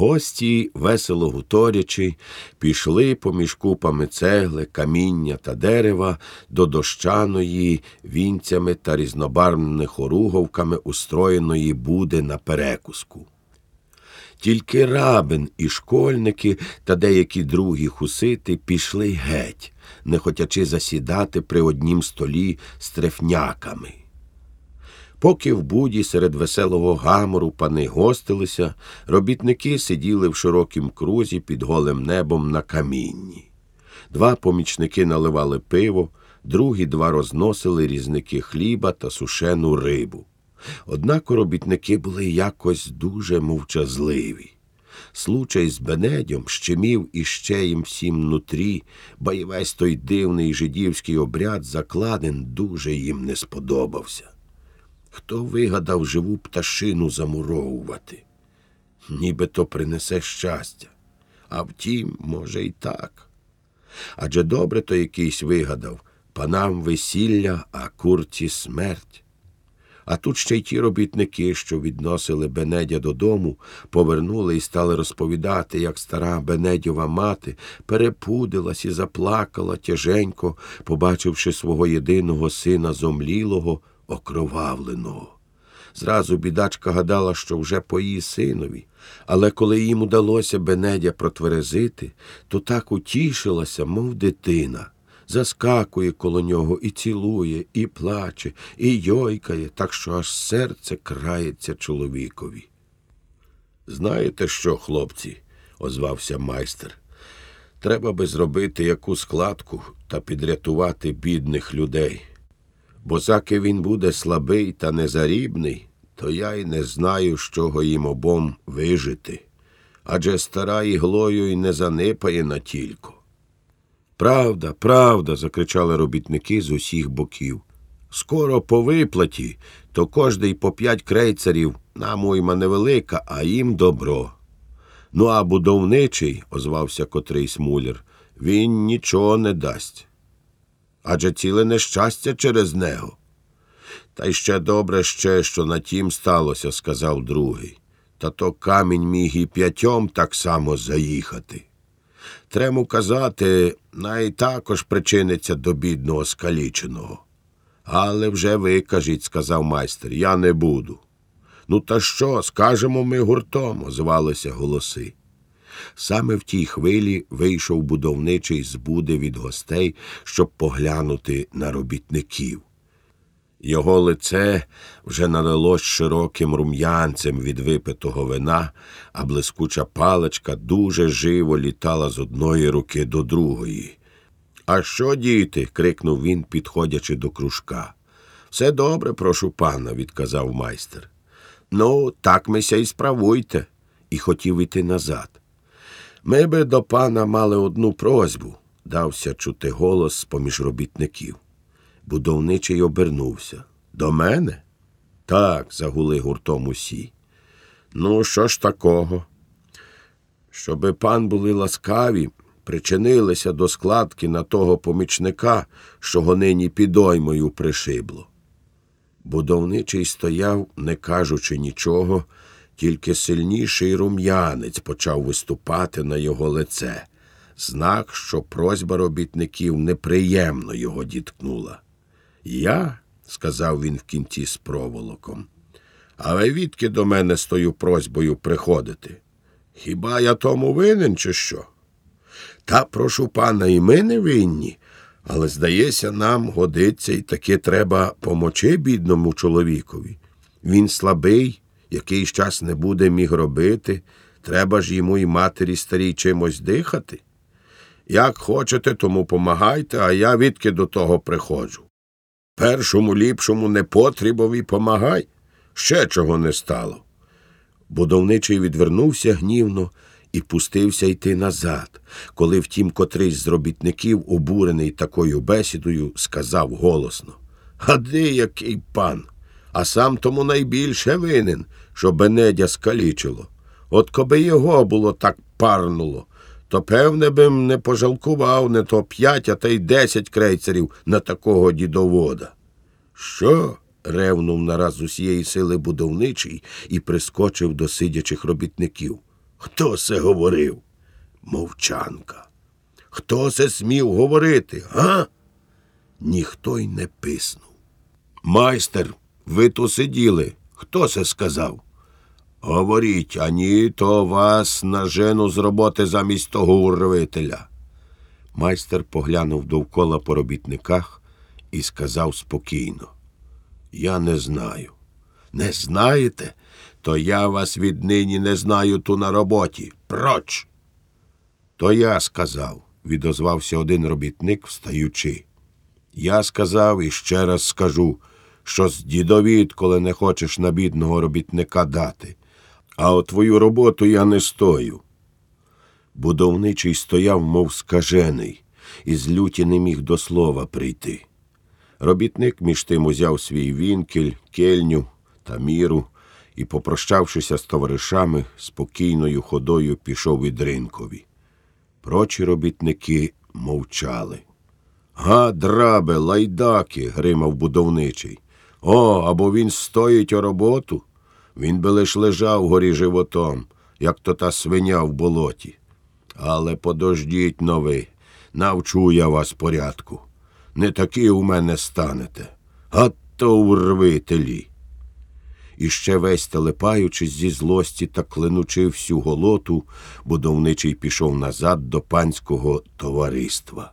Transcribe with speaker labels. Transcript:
Speaker 1: Гості, весело гуторячи, пішли поміж купами цегли, каміння та дерева до дощаної вінцями та різнобарвними хоруговками устроєної буди на перекуску. Тільки рабин і школьники та деякі другі хусити пішли геть, не хотячи засідати при однім столі з трефняками. Поки в буді серед веселого гамору пани гостилися, робітники сиділи в широкім крузі під голим небом на камінні. Два помічники наливали пиво, другі два розносили різники хліба та сушену рибу. Однак робітники були якось дуже мовчазливі. Случай з бенедьом щемів іще їм всім нутрі, бо й весь той дивний жидівський обряд закладен дуже їм не сподобався. Хто вигадав живу пташину замуровувати? Ніби то принесе щастя. А втім, може, й так. Адже добре то якийсь вигадав панам весілля, а курці смерть. А тут ще й ті робітники, що відносили Бенедя додому, повернули і стали розповідати, як стара Бенедьова мати перепудилась і заплакала тяженько, побачивши свого єдиного сина зомлілого, окровавленого. Зразу бідачка гадала, що вже по її синові, але коли їм удалося Бенедя протверезити, то так утішилася, мов дитина. Заскакує коло нього і цілує, і плаче, і йойкає, так що аж серце крається чоловікові. Знаєте що, хлопці, озвався майстер. Треба би зробити яку складку та підрятувати бідних людей. Бо заки він буде слабий та незарібний, то я й не знаю, з чого їм обом вижити. Адже стара іглою й не занипає на тілько. Правда, правда, закричали робітники з усіх боків. Скоро по виплаті, то кожний по п'ять крейцерів, нам уйма невелика, а їм добро. Ну, а будовничий, озвався котрий смуляр, він нічого не дасть. Адже ціле нещастя через нього. Та й ще добре ще, що на тім сталося, сказав другий. Та то камінь міг і п'ятьом так само заїхати. Трему казати, най також причиниться до бідного скаліченого. Але вже ви кажіть, сказав майстер, я не буду. Ну, та що, скажемо ми гуртом, озвалися голоси. Саме в тій хвилі вийшов будовничий з буди від гостей, щоб поглянути на робітників. Його лице вже налилось широким рум'янцем від випитого вина, а блискуча паличка дуже живо літала з одної руки до другої. А що, діти? крикнув він, підходячи до кружка. Все добре, прошу пана, відказав майстер. Ну, так мися й справуйте, і хотів іти назад. Ми би до пана мали одну просьбу, дався чути голос з поміж робітників. Будовничий обернувся. До мене? Так, загули гуртом усі. Ну, що ж такого? Щоби пан були ласкаві, причинилися до складки на того помічника, що го нині підоймою пришибло. Будовничий стояв, не кажучи нічого, тільки сильніший рум'янець почав виступати на його лице, знак, що просьба робітників неприємно його діткнула. Я, сказав він в кінці з проволоком, але відки до мене з тою просьбою приходити? Хіба я тому винен, чи що? Та, прошу пана, і ми не винні, але, здається, нам годиться і таки треба помочи бідному чоловікові. Він слабий, якийсь час не буде міг робити, треба ж йому і матері старій чимось дихати. Як хочете, тому помагайте, а я відки до того приходжу. Першому ліпшому непотрібові помагай, ще чого не стало. Будовничий відвернувся гнівно і пустився йти назад, коли втім котрийсь з робітників, обурений такою бесідою, сказав голосно А де який пан? А сам тому найбільше винен, що бенедя скалічило. От коби його було так парнуло, то, певне, бим не пожалкував не то п'ять, а та й десять крейцерів на такого дідовода. Що? ревнув нараз з усієї сили будовничий і прискочив до сидячих робітників. Хто це говорив? Мовчанка. Хто це смів говорити, га? Ніхто й не писнув. Майстер, ви тут сиділи. Хто це сказав? Говоріть, а ні, то вас нажену з роботи замість того урвителя. Майстер поглянув довкола по робітниках і сказав спокійно. Я не знаю. Не знаєте? То я вас віднині не знаю ту на роботі. Проч. То я сказав, відозвався один робітник, встаючи. Я сказав і ще раз скажу, що з дідовід, коли не хочеш на бідного робітника дати, а от твою роботу я не стою. Будовничий стояв, мов скажений, і з люті не міг до слова прийти. Робітник між тим узяв свій вінкель, кельню та міру і, попрощавшися з товаришами, спокійною ходою пішов від ринкові. Прочі робітники мовчали. Га, драбе, лайдаки, гримав будовничий. О, або він стоїть о роботу. Він би лиш лежав горі животом, як то та свиня в болоті. Але подождіть но ви, навчу я вас порядку. Не такі у мене станете, а то урвителі. І ще весь телепаючись зі злості та клинучи всю голоту, будовничий пішов назад до панського товариства.